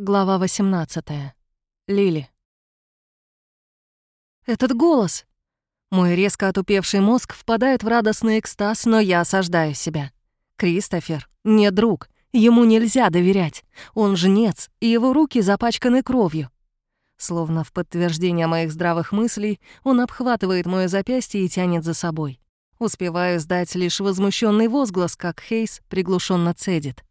Глава 18. Лили. Этот голос! Мой резко отупевший мозг впадает в радостный экстаз, но я осаждаю себя. Кристофер не друг, ему нельзя доверять. Он жнец, и его руки запачканы кровью. Словно в подтверждение моих здравых мыслей, он обхватывает моё запястье и тянет за собой. Успеваю сдать лишь возмущенный возглас, как Хейс приглушенно цедит.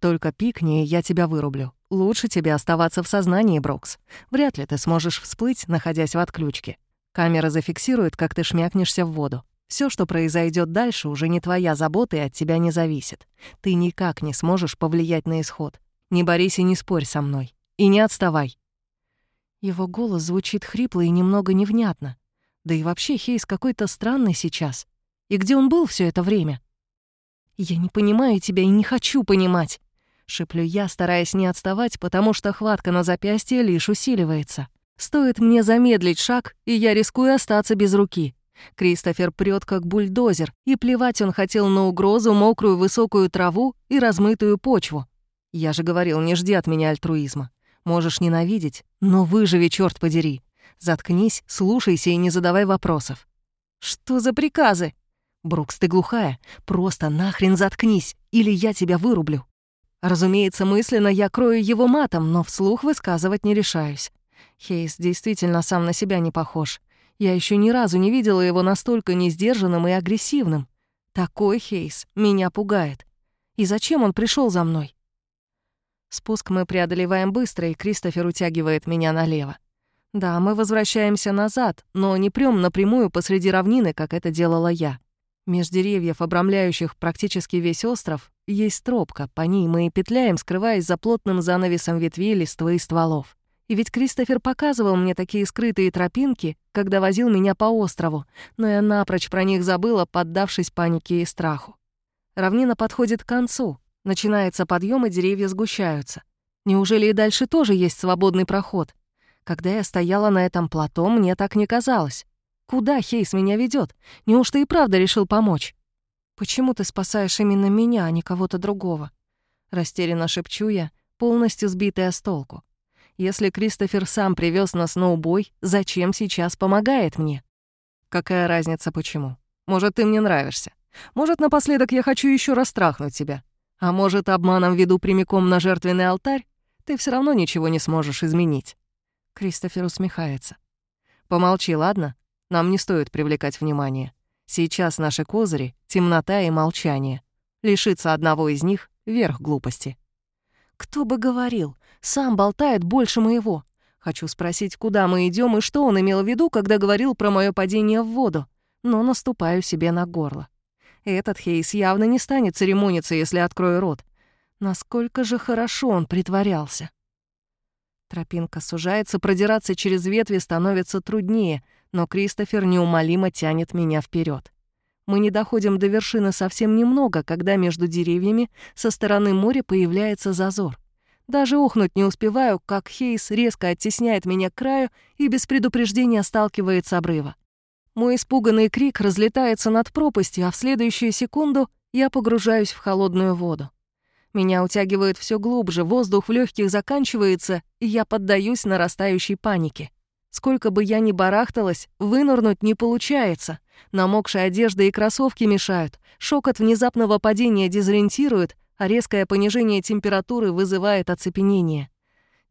«Только пикни, я тебя вырублю. Лучше тебе оставаться в сознании, Брокс. Вряд ли ты сможешь всплыть, находясь в отключке. Камера зафиксирует, как ты шмякнешься в воду. Все, что произойдет дальше, уже не твоя забота и от тебя не зависит. Ты никак не сможешь повлиять на исход. Не борись и не спорь со мной. И не отставай». Его голос звучит хрипло и немного невнятно. Да и вообще Хейс какой-то странный сейчас. И где он был все это время? «Я не понимаю тебя и не хочу понимать. — шеплю я, стараясь не отставать, потому что хватка на запястье лишь усиливается. Стоит мне замедлить шаг, и я рискую остаться без руки. Кристофер прёт как бульдозер, и плевать он хотел на угрозу, мокрую высокую траву и размытую почву. Я же говорил, не жди от меня альтруизма. Можешь ненавидеть, но выживи, черт подери. Заткнись, слушайся и не задавай вопросов. Что за приказы? Брукс, ты глухая. Просто нахрен заткнись, или я тебя вырублю. Разумеется, мысленно я крою его матом, но вслух высказывать не решаюсь. Хейс действительно сам на себя не похож. Я еще ни разу не видела его настолько несдержанным и агрессивным. Такой Хейс меня пугает. И зачем он пришел за мной? Спуск мы преодолеваем быстро, и Кристофер утягивает меня налево. Да, мы возвращаемся назад, но не прям напрямую посреди равнины, как это делала я. Меж деревьев, обрамляющих практически весь остров, есть тропка, по ней мы и петляем, скрываясь за плотным занавесом ветвей, листвы и стволов. И ведь Кристофер показывал мне такие скрытые тропинки, когда возил меня по острову, но я напрочь про них забыла, поддавшись панике и страху. Равнина подходит к концу, начинается подъем и деревья сгущаются. Неужели и дальше тоже есть свободный проход? Когда я стояла на этом плато, мне так не казалось. Куда Хейс меня ведет? Неужто и правда решил помочь? Почему ты спасаешь именно меня, а не кого-то другого? Растерянно шепчу я, полностью сбитая с толку. Если Кристофер сам привез на убой, зачем сейчас помогает мне? Какая разница почему? Может, ты мне нравишься? Может, напоследок я хочу еще раз трахнуть тебя? А может, обманом веду прямиком на жертвенный алтарь? Ты все равно ничего не сможешь изменить. Кристофер усмехается. Помолчи, ладно? Нам не стоит привлекать внимание. Сейчас наши козыри — темнота и молчание. Лишиться одного из них — верх глупости. Кто бы говорил, сам болтает больше моего. Хочу спросить, куда мы идем и что он имел в виду, когда говорил про мое падение в воду, но наступаю себе на горло. Этот Хейс явно не станет церемониться, если открою рот. Насколько же хорошо он притворялся. Тропинка сужается, продираться через ветви становится труднее — но Кристофер неумолимо тянет меня вперед. Мы не доходим до вершины совсем немного, когда между деревьями со стороны моря появляется зазор. Даже ухнуть не успеваю, как Хейс резко оттесняет меня к краю и без предупреждения сталкивает с обрыва. Мой испуганный крик разлетается над пропастью, а в следующую секунду я погружаюсь в холодную воду. Меня утягивает все глубже, воздух в легких заканчивается, и я поддаюсь нарастающей панике. Сколько бы я ни барахталась, вынырнуть не получается. Намокшая одежда и кроссовки мешают, шок от внезапного падения дезориентирует, а резкое понижение температуры вызывает оцепенение.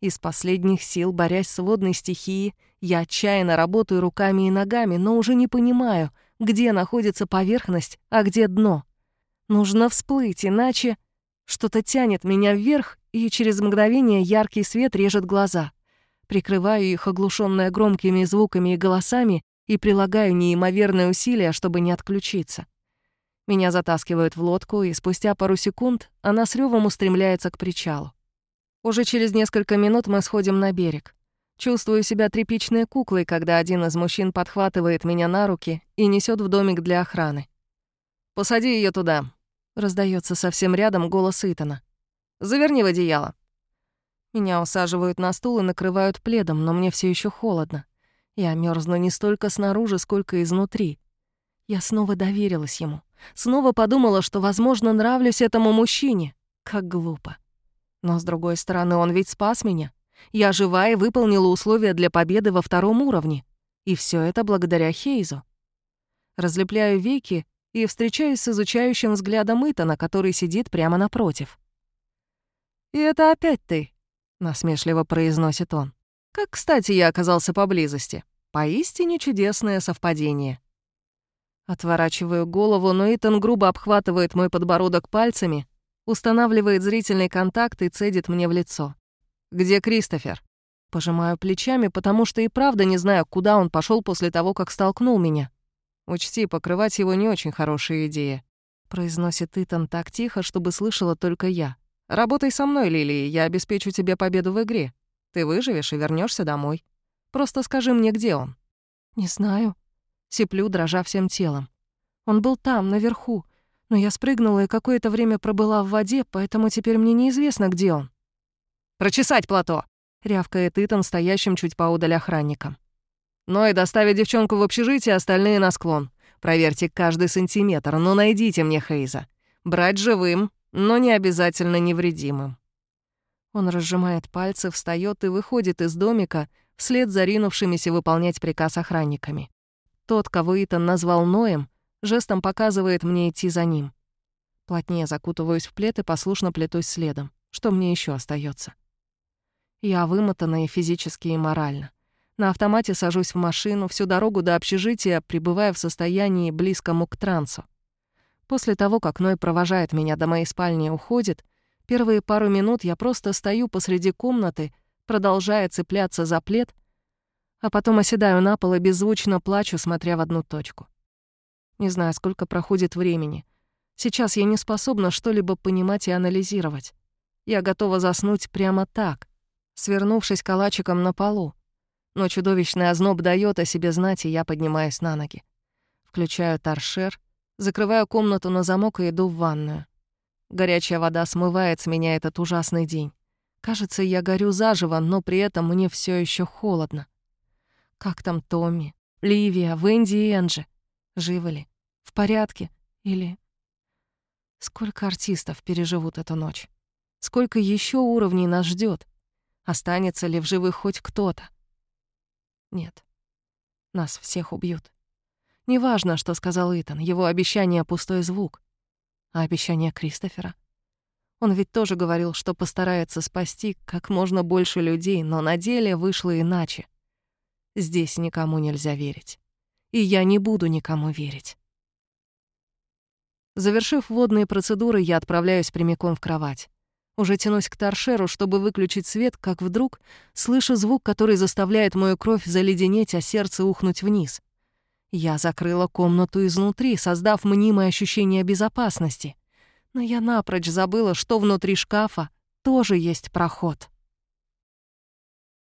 Из последних сил, борясь с водной стихией, я отчаянно работаю руками и ногами, но уже не понимаю, где находится поверхность, а где дно. Нужно всплыть, иначе что-то тянет меня вверх, и через мгновение яркий свет режет глаза. Прикрываю их, оглушенная громкими звуками и голосами, и прилагаю неимоверные усилия, чтобы не отключиться. Меня затаскивают в лодку, и спустя пару секунд она с рёвом устремляется к причалу. Уже через несколько минут мы сходим на берег. Чувствую себя тряпичной куклой, когда один из мужчин подхватывает меня на руки и несет в домик для охраны. «Посади ее туда», — раздается совсем рядом голос Итана. «Заверни в одеяло». Меня усаживают на стул и накрывают пледом, но мне все еще холодно. Я мерзну не столько снаружи, сколько изнутри. Я снова доверилась ему. Снова подумала, что, возможно, нравлюсь этому мужчине. Как глупо. Но, с другой стороны, он ведь спас меня. Я жива и выполнила условия для победы во втором уровне. И все это благодаря Хейзу. Разлепляю веки и встречаюсь с изучающим взглядом Итана, который сидит прямо напротив. «И это опять ты», — насмешливо произносит он. «Как, кстати, я оказался поблизости. Поистине чудесное совпадение». Отворачиваю голову, но Итан грубо обхватывает мой подбородок пальцами, устанавливает зрительный контакт и цедит мне в лицо. «Где Кристофер?» Пожимаю плечами, потому что и правда не знаю, куда он пошел после того, как столкнул меня. Учти, покрывать его не очень хорошая идея», — произносит Итан так тихо, чтобы слышала только я. «Работай со мной, Лили, я обеспечу тебе победу в игре. Ты выживешь и вернешься домой. Просто скажи мне, где он». «Не знаю», — сиплю, дрожа всем телом. «Он был там, наверху, но я спрыгнула и какое-то время пробыла в воде, поэтому теперь мне неизвестно, где он». «Прочесать плато!» — рявкает Итан, стоящим чуть поодаль охранником. Но и доставить девчонку в общежитие, остальные на склон. Проверьте каждый сантиметр, но найдите мне Хейза. Брать живым, но не обязательно невредимым». Он разжимает пальцы, встает и выходит из домика, вслед за ринувшимися выполнять приказ охранниками. Тот, кого Итан назвал Ноем, жестом показывает мне идти за ним. Плотнее закутываюсь в плед и послушно плетусь следом. Что мне еще остается? Я вымотана и физически, и морально. На автомате сажусь в машину, всю дорогу до общежития, пребывая в состоянии близкому к трансу. После того, как Ной провожает меня до моей спальни и уходит, первые пару минут я просто стою посреди комнаты, продолжая цепляться за плед, а потом оседаю на пол и беззвучно плачу, смотря в одну точку. Не знаю, сколько проходит времени. Сейчас я не способна что-либо понимать и анализировать. Я готова заснуть прямо так, свернувшись калачиком на полу. Но чудовищный озноб дает о себе знать, и я поднимаюсь на ноги. Включаю торшер, закрываю комнату на замок и иду в ванную. Горячая вода смывает с меня этот ужасный день. Кажется, я горю заживо, но при этом мне все еще холодно. Как там Томми, Ливия, Венди и Энджи? Живы ли? В порядке? Или... Сколько артистов переживут эту ночь? Сколько еще уровней нас ждет? Останется ли в живых хоть кто-то? Нет. Нас всех убьют. Неважно, что сказал Итан, его обещание — пустой звук. А обещание Кристофера? Он ведь тоже говорил, что постарается спасти как можно больше людей, но на деле вышло иначе. Здесь никому нельзя верить. И я не буду никому верить. Завершив водные процедуры, я отправляюсь прямиком в кровать. Уже тянусь к торшеру, чтобы выключить свет, как вдруг слышу звук, который заставляет мою кровь заледенеть, а сердце ухнуть вниз. Я закрыла комнату изнутри, создав мнимое ощущение безопасности. Но я напрочь забыла, что внутри шкафа тоже есть проход.